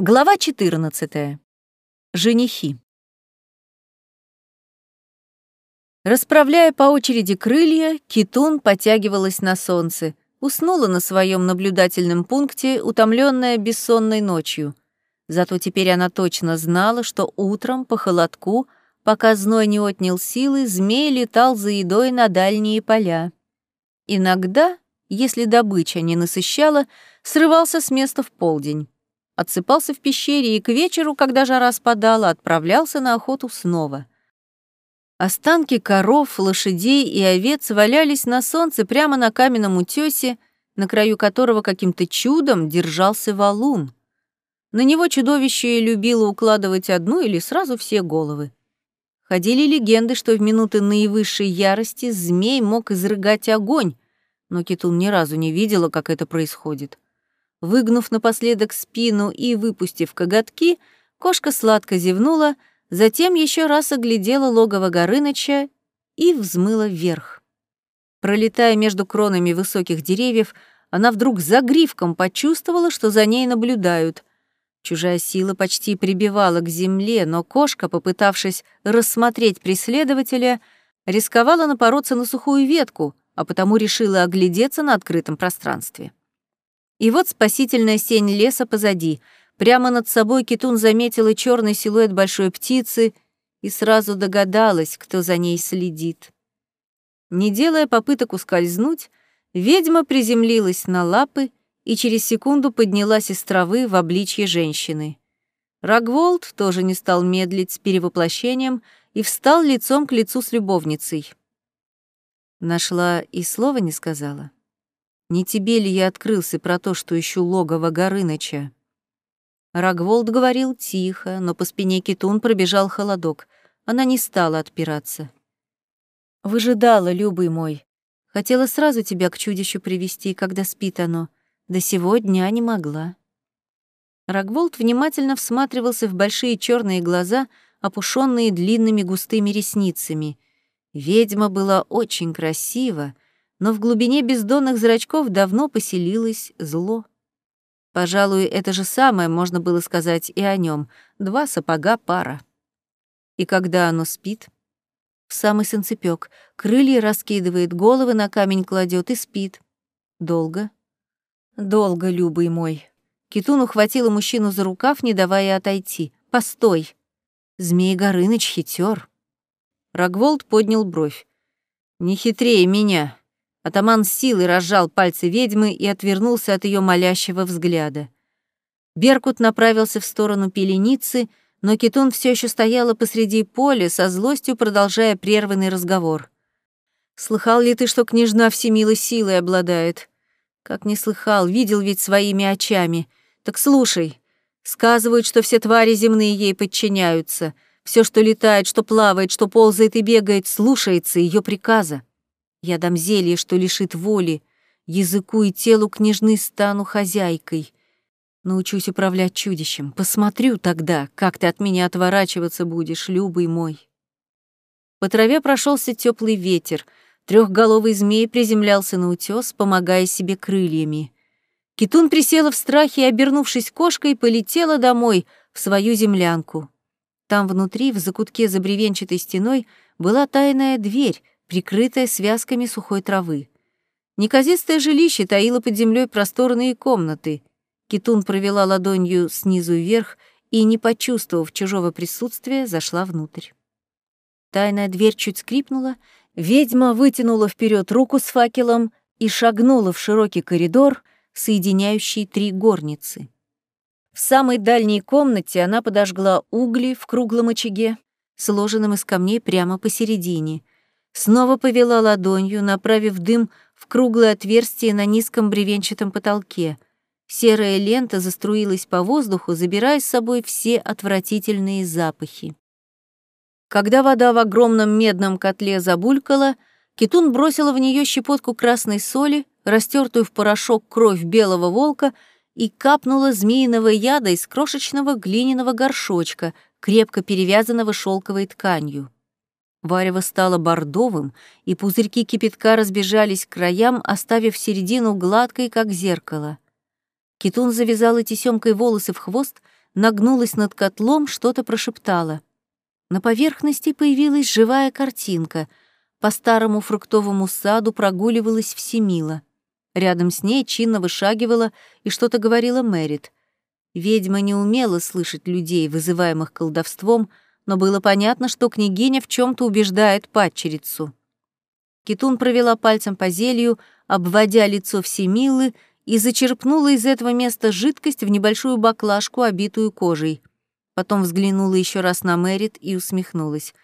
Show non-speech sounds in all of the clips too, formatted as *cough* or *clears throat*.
Глава 14. Женихи. Расправляя по очереди крылья, Китун потягивалась на солнце, уснула на своем наблюдательном пункте, утомленная бессонной ночью. Зато теперь она точно знала, что утром по холодку, пока зной не отнял силы, змей летал за едой на дальние поля. Иногда, если добыча не насыщала, срывался с места в полдень отсыпался в пещере и к вечеру, когда жара спадала, отправлялся на охоту снова. Останки коров, лошадей и овец валялись на солнце прямо на каменном утёсе, на краю которого каким-то чудом держался валун. На него чудовище любило укладывать одну или сразу все головы. Ходили легенды, что в минуты наивысшей ярости змей мог изрыгать огонь, но Китун ни разу не видела, как это происходит. Выгнув напоследок спину и выпустив коготки, кошка сладко зевнула, затем еще раз оглядела логово Горыныча и взмыла вверх. Пролетая между кронами высоких деревьев, она вдруг за гривком почувствовала, что за ней наблюдают. Чужая сила почти прибивала к земле, но кошка, попытавшись рассмотреть преследователя, рисковала напороться на сухую ветку, а потому решила оглядеться на открытом пространстве. И вот спасительная сень леса позади. Прямо над собой Китун заметила черный силуэт большой птицы и сразу догадалась, кто за ней следит. Не делая попыток ускользнуть, ведьма приземлилась на лапы и через секунду поднялась из травы в обличье женщины. Рогволд тоже не стал медлить с перевоплощением и встал лицом к лицу с любовницей. Нашла и слова не сказала. Не тебе ли я открылся про то, что ищу логово Горыныча?» Рогволд говорил тихо, но по спине Китун пробежал холодок. Она не стала отпираться. «Выжидала, любый мой. Хотела сразу тебя к чудищу привести, когда спит оно. До сего дня не могла». Рогволд внимательно всматривался в большие черные глаза, опушенные длинными густыми ресницами. Ведьма была очень красива, но в глубине бездонных зрачков давно поселилось зло. Пожалуй, это же самое можно было сказать и о нем. Два сапога пара. И когда оно спит? В самый санцепёк. Крылья раскидывает, головы на камень кладет и спит. Долго? Долго, любый мой. Китун ухватила мужчину за рукав, не давая отойти. «Постой!» Змей Горыныч хитер. Рогволд поднял бровь. «Не хитрее меня. Атаман силой разжал пальцы ведьмы и отвернулся от ее молящего взгляда. Беркут направился в сторону пеленицы, но Китун все еще стояла посреди поля, со злостью продолжая прерванный разговор. «Слыхал ли ты, что княжна всемилой силой обладает?» «Как не слыхал, видел ведь своими очами. Так слушай, сказывают, что все твари земные ей подчиняются. Все, что летает, что плавает, что ползает и бегает, слушается ее приказа. Я дам зелье, что лишит воли, языку и телу княжны стану хозяйкой. Научусь управлять чудищем. Посмотрю тогда, как ты от меня отворачиваться будешь, любый мой. По траве прошелся теплый ветер. Трехголовый змей приземлялся на утес, помогая себе крыльями. Китун присела в страхе и, обернувшись кошкой, полетела домой, в свою землянку. Там внутри, в закутке за бревенчатой стеной, была тайная дверь, прикрытая связками сухой травы. Неказистое жилище таило под землей просторные комнаты. Китун провела ладонью снизу вверх и, не почувствовав чужого присутствия, зашла внутрь. Тайная дверь чуть скрипнула, ведьма вытянула вперед руку с факелом и шагнула в широкий коридор, соединяющий три горницы. В самой дальней комнате она подожгла угли в круглом очаге, сложенном из камней прямо посередине — снова повела ладонью, направив дым в круглое отверстие на низком бревенчатом потолке. Серая лента заструилась по воздуху, забирая с собой все отвратительные запахи. Когда вода в огромном медном котле забулькала, Китун бросила в нее щепотку красной соли, растертую в порошок кровь белого волка и капнула змеиного яда из крошечного глиняного горшочка, крепко перевязанного шелковой тканью. Варево стало бордовым, и пузырьки кипятка разбежались к краям, оставив середину гладкой, как зеркало. Китун завязала тесемкой волосы в хвост, нагнулась над котлом, что-то прошептала. На поверхности появилась живая картинка. По старому фруктовому саду прогуливалась Всемила. Рядом с ней чинно вышагивала и что-то говорила Мэрит. Ведьма не умела слышать людей, вызываемых колдовством, но было понятно, что княгиня в чем то убеждает падчерицу. Китун провела пальцем по зелью, обводя лицо Всемилы, и зачерпнула из этого места жидкость в небольшую баклажку, обитую кожей. Потом взглянула еще раз на Мэрит и усмехнулась.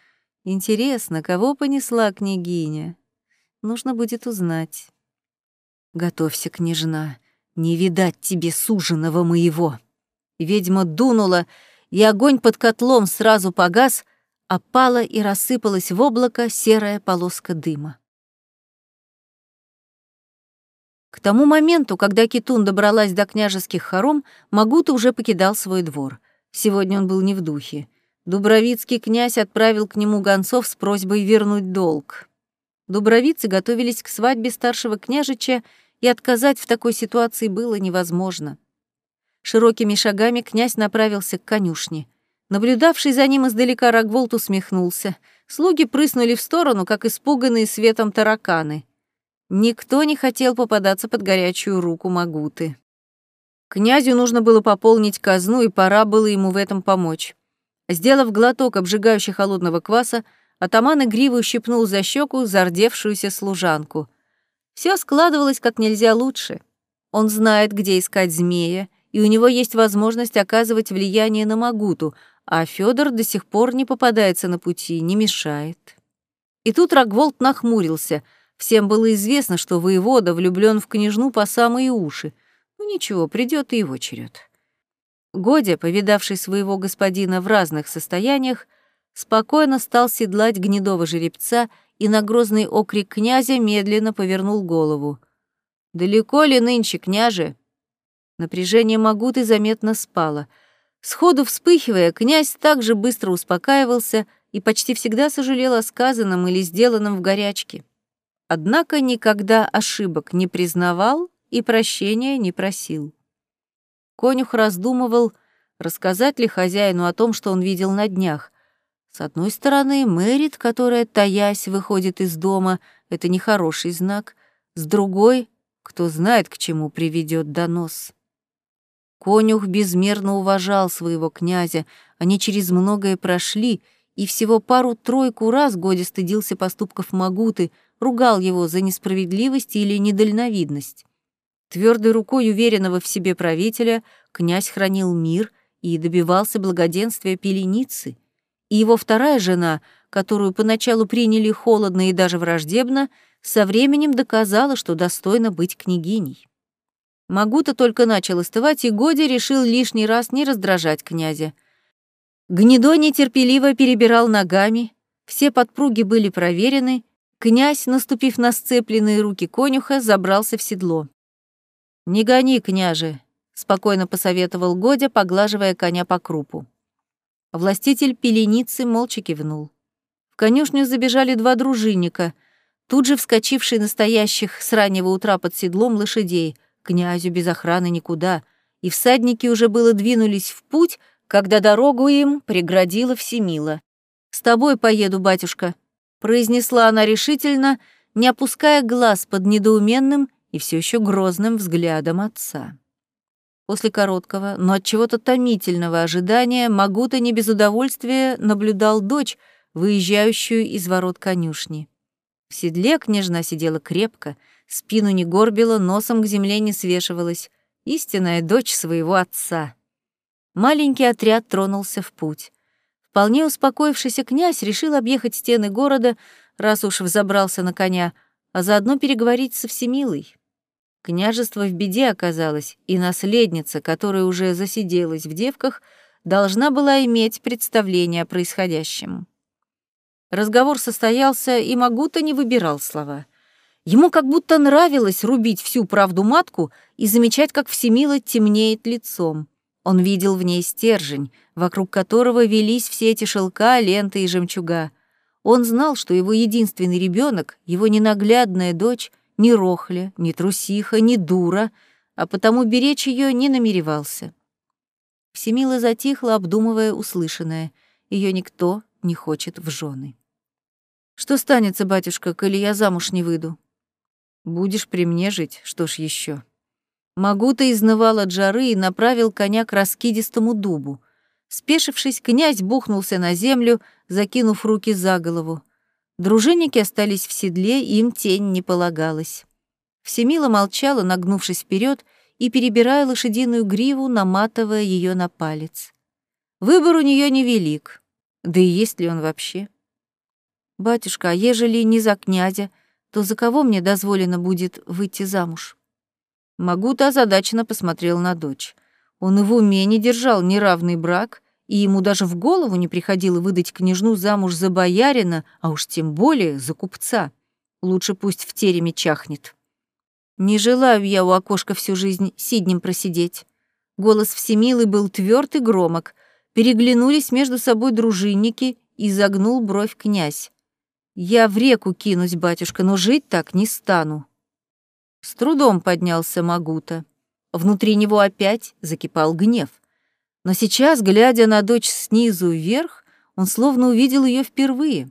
«Интересно, кого понесла княгиня? Нужно будет узнать». «Готовься, княжна, не видать тебе суженого моего!» Ведьма дунула, и огонь под котлом сразу погас, опала и рассыпалась в облако серая полоска дыма. К тому моменту, когда Китун добралась до княжеских хором, Магута уже покидал свой двор. Сегодня он был не в духе. Дубровицкий князь отправил к нему гонцов с просьбой вернуть долг. Дубровицы готовились к свадьбе старшего княжича, и отказать в такой ситуации было невозможно. Широкими шагами князь направился к конюшне. Наблюдавший за ним издалека Рогволд усмехнулся. Слуги прыснули в сторону, как испуганные светом тараканы. Никто не хотел попадаться под горячую руку Магуты. Князю нужно было пополнить казну, и пора было ему в этом помочь. Сделав глоток обжигающего холодного кваса, атаман игриво ущипнул за щеку зардевшуюся служанку. Все складывалось как нельзя лучше. Он знает, где искать змея, и у него есть возможность оказывать влияние на Магуту, а Федор до сих пор не попадается на пути, не мешает. И тут Рогволд нахмурился. Всем было известно, что воевода влюблен в княжну по самые уши. Ну ничего, придет и его черед. Годя, повидавший своего господина в разных состояниях, спокойно стал седлать гнедого жеребца и на грозный окрик князя медленно повернул голову. «Далеко ли нынче, княже?» Напряжение Магуты заметно спало. Сходу вспыхивая, князь также быстро успокаивался и почти всегда сожалел о сказанном или сделанном в горячке. Однако никогда ошибок не признавал и прощения не просил. Конюх раздумывал, рассказать ли хозяину о том, что он видел на днях. С одной стороны, Мэрит, которая, таясь, выходит из дома, это нехороший знак. С другой, кто знает, к чему приведет донос. Конюх безмерно уважал своего князя, они через многое прошли, и всего пару-тройку раз Годя стыдился поступков Магуты, ругал его за несправедливость или недальновидность. Твердой рукой уверенного в себе правителя князь хранил мир и добивался благоденствия пеленицы, и его вторая жена, которую поначалу приняли холодно и даже враждебно, со временем доказала, что достойна быть княгиней. Магута только начал остывать, и Годи решил лишний раз не раздражать князя. Гнедо нетерпеливо перебирал ногами, все подпруги были проверены, князь, наступив на сцепленные руки конюха, забрался в седло. «Не гони, княже», — спокойно посоветовал Годя, поглаживая коня по крупу. Властитель пеленицы молча кивнул. В конюшню забежали два дружинника, тут же вскочившие настоящих с раннего утра под седлом лошадей — Князю без охраны никуда, и всадники уже было двинулись в путь, когда дорогу им преградила Всемила. «С тобой поеду, батюшка», — произнесла она решительно, не опуская глаз под недоуменным и все еще грозным взглядом отца. После короткого, но от чего-то томительного ожидания Магута не без удовольствия наблюдал дочь, выезжающую из ворот конюшни. В седле княжна сидела крепко, спину не горбила, носом к земле не свешивалась. Истинная дочь своего отца. Маленький отряд тронулся в путь. Вполне успокоившийся князь решил объехать стены города, раз уж взобрался на коня, а заодно переговорить со Всемилой. Княжество в беде оказалось, и наследница, которая уже засиделась в девках, должна была иметь представление о происходящем. Разговор состоялся, и Магута не выбирал слова. Ему как будто нравилось рубить всю правду матку и замечать, как Всемила темнеет лицом. Он видел в ней стержень, вокруг которого велись все эти шелка, ленты и жемчуга. Он знал, что его единственный ребенок, его ненаглядная дочь, ни рохля, ни трусиха, ни дура, а потому беречь ее не намеревался. Всемила затихла, обдумывая услышанное. Ее никто не хочет в жены. «Что станется, батюшка, коли я замуж не выйду?» «Будешь при мне жить, что ж еще? Магута изнывал от жары и направил коня к раскидистому дубу. Спешившись, князь бухнулся на землю, закинув руки за голову. Дружинники остались в седле, им тень не полагалась. Всемила молчала, нагнувшись вперед и перебирая лошадиную гриву, наматывая ее на палец. Выбор у нее невелик, да и есть ли он вообще? «Батюшка, а ежели не за князя, то за кого мне дозволено будет выйти замуж?» Магута озадаченно посмотрел на дочь. Он и в уме не держал неравный брак, и ему даже в голову не приходило выдать княжну замуж за боярина, а уж тем более за купца. Лучше пусть в тереме чахнет. Не желаю я у окошка всю жизнь сиднем просидеть. Голос Всемилы был тверд и громок. Переглянулись между собой дружинники, и загнул бровь князь. «Я в реку кинусь, батюшка, но жить так не стану». С трудом поднялся Магута. Внутри него опять закипал гнев. Но сейчас, глядя на дочь снизу вверх, он словно увидел ее впервые.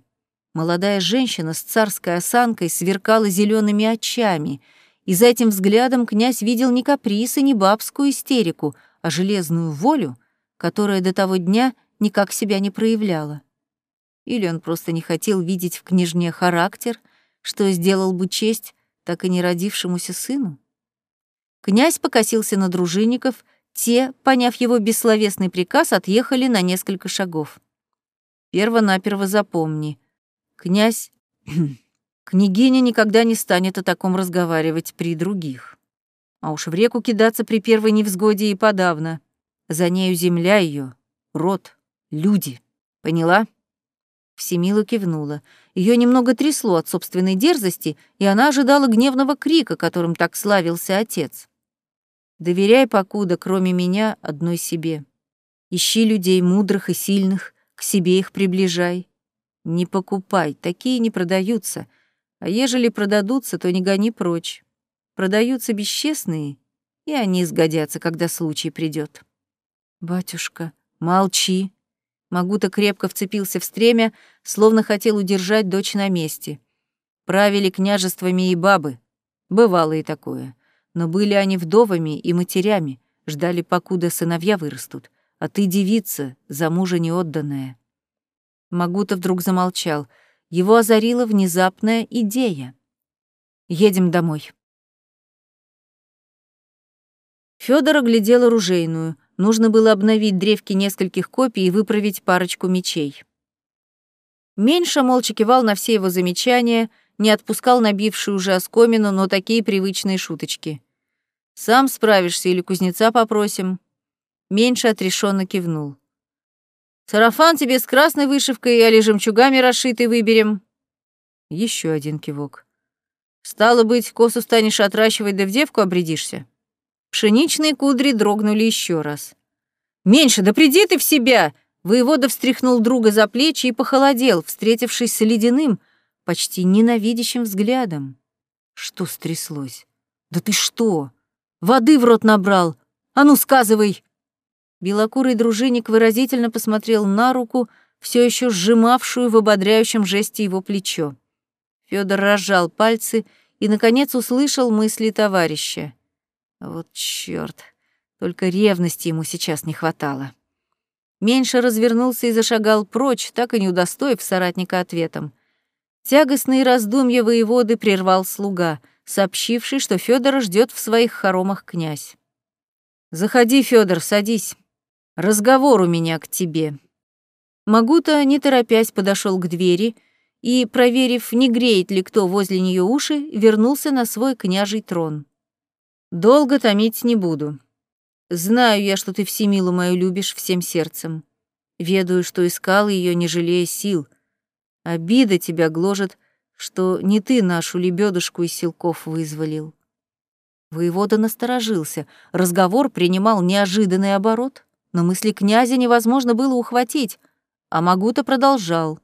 Молодая женщина с царской осанкой сверкала зелеными очами — и за этим взглядом князь видел не каприз и не бабскую истерику, а железную волю, которая до того дня никак себя не проявляла. Или он просто не хотел видеть в княжне характер, что сделал бы честь так и не родившемуся сыну? Князь покосился на дружинников, те, поняв его бессловесный приказ, отъехали на несколько шагов. Перво-наперво запомни. Князь *clears throat* Княгиня никогда не станет о таком разговаривать при других. А уж в реку кидаться при первой невзгоде и подавно. За нею земля ее, род, люди. Поняла? Всемила кивнула. Ее немного трясло от собственной дерзости, и она ожидала гневного крика, которым так славился отец. «Доверяй, покуда, кроме меня, одной себе. Ищи людей мудрых и сильных, к себе их приближай. Не покупай, такие не продаются, а ежели продадутся, то не гони прочь. Продаются бесчестные, и они сгодятся, когда случай придет. Батюшка, молчи. Магута крепко вцепился в стремя, словно хотел удержать дочь на месте. Правили княжествами и бабы. Бывало и такое. Но были они вдовами и матерями, ждали, покуда сыновья вырастут. А ты девица, за мужа неотданная. Магута вдруг замолчал — его озарила внезапная идея. «Едем домой». Фёдор оглядел оружейную. Нужно было обновить древки нескольких копий и выправить парочку мечей. Меньше молча кивал на все его замечания, не отпускал набившую уже оскомину, но такие привычные шуточки. «Сам справишься или кузнеца попросим?» Меньше отрешенно кивнул. Сарафан тебе с красной вышивкой или жемчугами расшитый выберем. Еще один кивок. Стало быть, косу станешь отращивать, да в девку обрядишься. Пшеничные кудри дрогнули еще раз. «Меньше, да приди ты в себя!» Воевода встряхнул друга за плечи и похолодел, встретившись с ледяным, почти ненавидящим взглядом. Что стряслось? «Да ты что? Воды в рот набрал! А ну, сказывай!» Белокурый дружинник выразительно посмотрел на руку, все еще сжимавшую в ободряющем жесте его плечо. Федор разжал пальцы и, наконец, услышал мысли товарища. Вот чёрт, только ревности ему сейчас не хватало. Меньше развернулся и зашагал прочь, так и не удостоив соратника ответом. Тягостные раздумья воеводы прервал слуга, сообщивший, что Федора ждет в своих хоромах князь. «Заходи, Федор, садись». Разговор у меня к тебе». Магута, не торопясь, подошел к двери и, проверив, не греет ли кто возле нее уши, вернулся на свой княжий трон. «Долго томить не буду. Знаю я, что ты всемилу мою любишь всем сердцем. Ведаю, что искал ее, не жалея сил. Обида тебя гложет, что не ты нашу лебедушку из силков вызволил». Воевода насторожился, разговор принимал неожиданный оборот но мысли князя невозможно было ухватить, а Магута продолжал.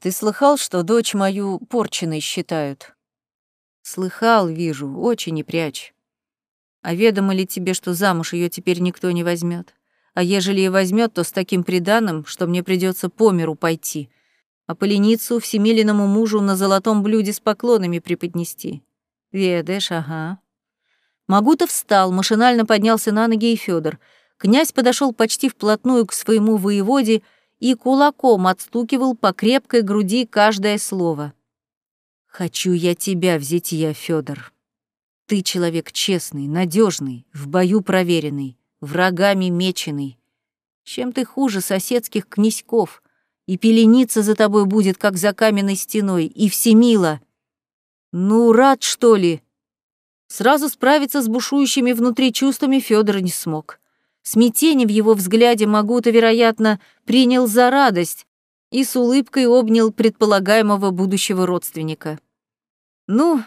«Ты слыхал, что дочь мою порченной считают?» «Слыхал, вижу, очень не прячь. А ведомо ли тебе, что замуж ее теперь никто не возьмет? а ежели и возьмет, то с таким приданым, что мне придется по миру пойти, а поленицу всемиленному мужу на золотом блюде с поклонами преподнести. Ведаешь, ага. Магутов встал, машинально поднялся на ноги и Федор. Князь подошел почти вплотную к своему воеводе и кулаком отстукивал по крепкой груди каждое слово. «Хочу я тебя взять я, Федор. Ты человек честный, надежный, в бою проверенный, врагами меченый. Чем ты хуже соседских князьков? И пелениться за тобой будет, как за каменной стеной, и всемила. Ну, рад, что ли?» Сразу справиться с бушующими внутри чувствами Федор не смог. Смятение в его взгляде Магута, вероятно, принял за радость и с улыбкой обнял предполагаемого будущего родственника. «Ну,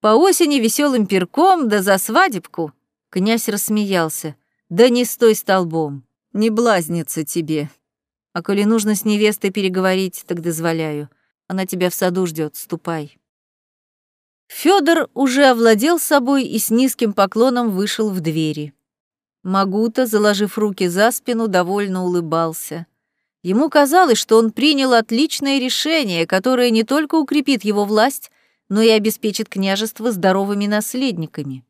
по осени веселым перком, да за свадебку!» Князь рассмеялся. «Да не стой столбом, не блазнится тебе. А коли нужно с невестой переговорить, так дозволяю. Она тебя в саду ждет, ступай». Федор уже овладел собой и с низким поклоном вышел в двери. Магута, заложив руки за спину, довольно улыбался. Ему казалось, что он принял отличное решение, которое не только укрепит его власть, но и обеспечит княжество здоровыми наследниками.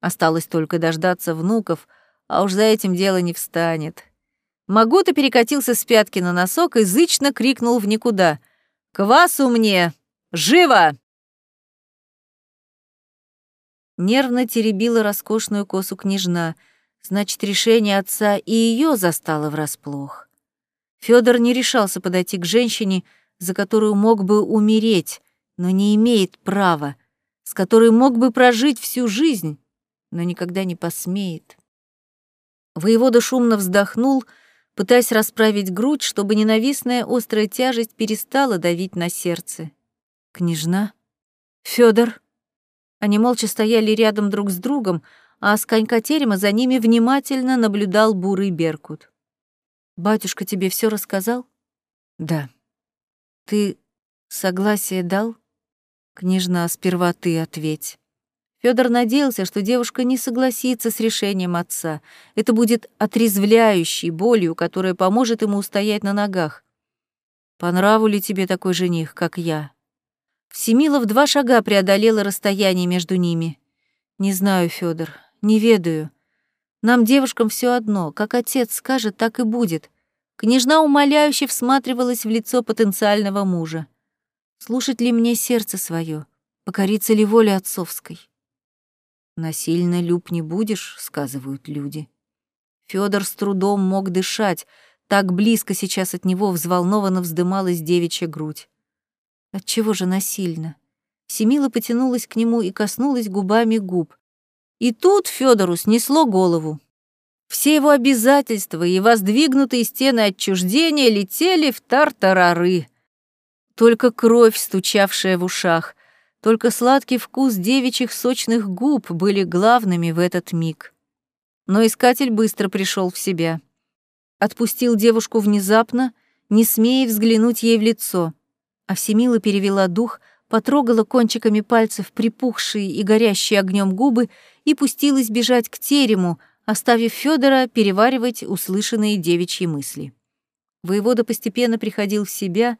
Осталось только дождаться внуков, а уж за этим дело не встанет. Магута перекатился с пятки на носок и зычно крикнул в никуда. «Квасу мне! Живо!» Нервно теребила роскошную косу княжна. Значит, решение отца и ее застало врасплох. Федор не решался подойти к женщине, за которую мог бы умереть, но не имеет права, с которой мог бы прожить всю жизнь, но никогда не посмеет. Воевода шумно вздохнул, пытаясь расправить грудь, чтобы ненавистная острая тяжесть перестала давить на сердце. «Княжна? Федор. Они молча стояли рядом друг с другом, а с конька терема за ними внимательно наблюдал бурый беркут. «Батюшка тебе все рассказал?» «Да». «Ты согласие дал?» «Княжна, сперва ты ответь». Федор надеялся, что девушка не согласится с решением отца. Это будет отрезвляющей болью, которая поможет ему устоять на ногах. «По нраву ли тебе такой жених, как я?» Всемила в два шага преодолела расстояние между ними. «Не знаю, Федор, не ведаю. Нам, девушкам, все одно. Как отец скажет, так и будет». Княжна умоляюще всматривалась в лицо потенциального мужа. «Слушать ли мне сердце свое? Покориться ли воле отцовской?» «Насильно люб не будешь», — сказывают люди. Федор с трудом мог дышать, так близко сейчас от него взволнованно вздымалась девичья грудь. Отчего же насильно? Семила потянулась к нему и коснулась губами губ. И тут Федору снесло голову. Все его обязательства и воздвигнутые стены отчуждения летели в тартарары. Только кровь, стучавшая в ушах, только сладкий вкус девичьих сочных губ были главными в этот миг. Но искатель быстро пришел в себя. Отпустил девушку внезапно, не смея взглянуть ей в лицо. А Всемила перевела дух, потрогала кончиками пальцев припухшие и горящие огнем губы и пустилась бежать к терему, оставив Федора переваривать услышанные девичьи мысли. Воевода постепенно приходил в себя,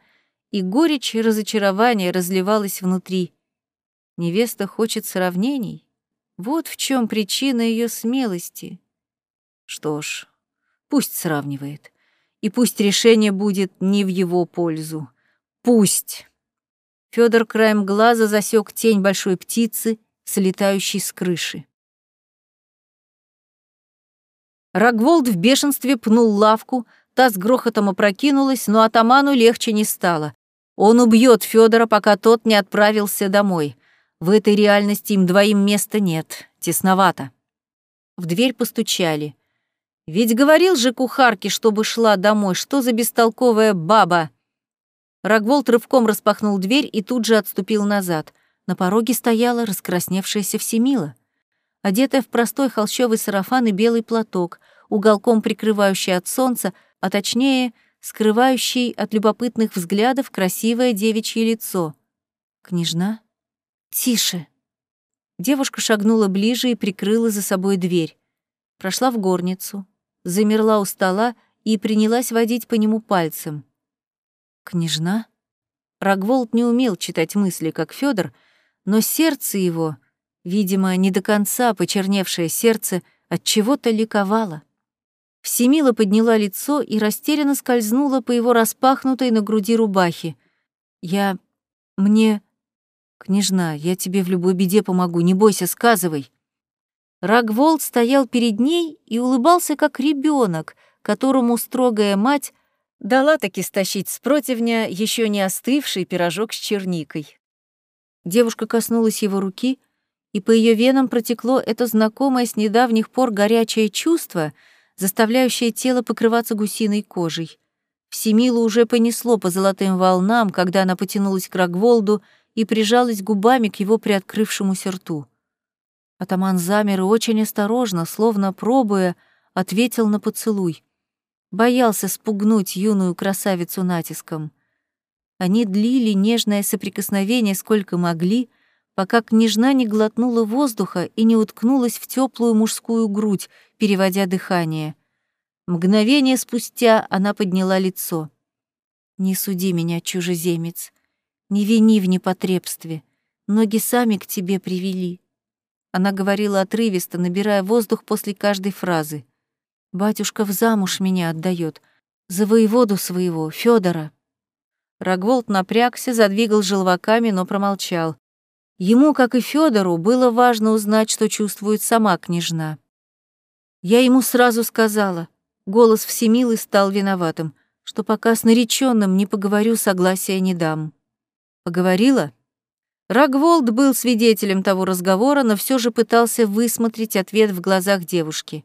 и горечь разочарования разливалась внутри. Невеста хочет сравнений? Вот в чем причина ее смелости. Что ж, пусть сравнивает, и пусть решение будет не в его пользу. Пусть. Федор краем глаза засек тень большой птицы, слетающей с крыши. Рогволд в бешенстве пнул лавку, та с грохотом опрокинулась, но атаману легче не стало. Он убьет Федора, пока тот не отправился домой. В этой реальности им двоим места нет, тесновато. В дверь постучали. Ведь говорил же кухарке, чтобы шла домой, что за бестолковая баба. Рогволд рывком распахнул дверь и тут же отступил назад. На пороге стояла раскрасневшаяся Всемила. Одетая в простой холщовый сарафан и белый платок, уголком прикрывающий от солнца, а точнее, скрывающий от любопытных взглядов красивое девичье лицо. «Княжна?» «Тише!» Девушка шагнула ближе и прикрыла за собой дверь. Прошла в горницу, замерла у стола и принялась водить по нему пальцем. «Княжна?» Рогволд не умел читать мысли, как Федор, но сердце его, видимо, не до конца почерневшее сердце, от чего-то ликовало. Всемила подняла лицо и растерянно скользнула по его распахнутой на груди рубахе. «Я... мне...» «Княжна, я тебе в любой беде помогу, не бойся, сказывай». Рагволд стоял перед ней и улыбался, как ребенок, которому строгая мать дала таки стащить с противня еще не остывший пирожок с черникой. Девушка коснулась его руки, и по ее венам протекло это знакомое с недавних пор горячее чувство, заставляющее тело покрываться гусиной кожей. Всемилу уже понесло по золотым волнам, когда она потянулась к Рогволду и прижалась губами к его приоткрывшемуся рту. Атаман замер и очень осторожно, словно пробуя, ответил на поцелуй. Боялся спугнуть юную красавицу натиском. Они длили нежное соприкосновение сколько могли, пока княжна не глотнула воздуха и не уткнулась в теплую мужскую грудь, переводя дыхание. Мгновение спустя она подняла лицо. «Не суди меня, чужеземец, не вини в непотребстве, ноги сами к тебе привели». Она говорила отрывисто, набирая воздух после каждой фразы. Батюшка в замуж меня отдает за воеводу своего, Федора. Рогволд напрягся, задвигал желваками, но промолчал. Ему, как и Федору, было важно узнать, что чувствует сама княжна. Я ему сразу сказала, голос всемилый стал виноватым, что пока с нареченным не поговорю, согласия не дам. Поговорила? Рогволд был свидетелем того разговора, но все же пытался высмотреть ответ в глазах девушки.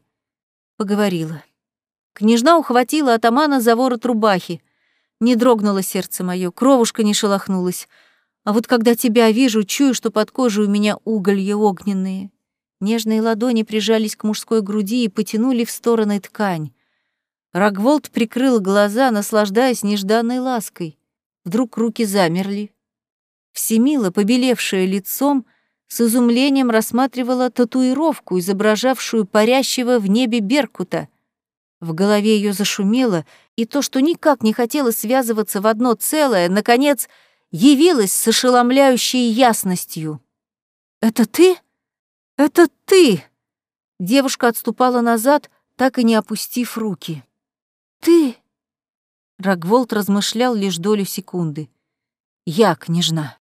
Поговорила. Княжна ухватила атамана за ворот рубахи. Не дрогнуло сердце мое, кровушка не шелохнулась. А вот когда тебя вижу, чую, что под кожей у меня уголья огненные. Нежные ладони прижались к мужской груди и потянули в стороны ткань. Рогволд прикрыл глаза, наслаждаясь нежданной лаской. Вдруг руки замерли. Всемила, побелевшая лицом, с изумлением рассматривала татуировку, изображавшую парящего в небе Беркута. В голове ее зашумело, и то, что никак не хотело связываться в одно целое, наконец, явилось с ошеломляющей ясностью. «Это ты? Это ты!» Девушка отступала назад, так и не опустив руки. «Ты!» Рогволд размышлял лишь долю секунды. «Я, княжна!»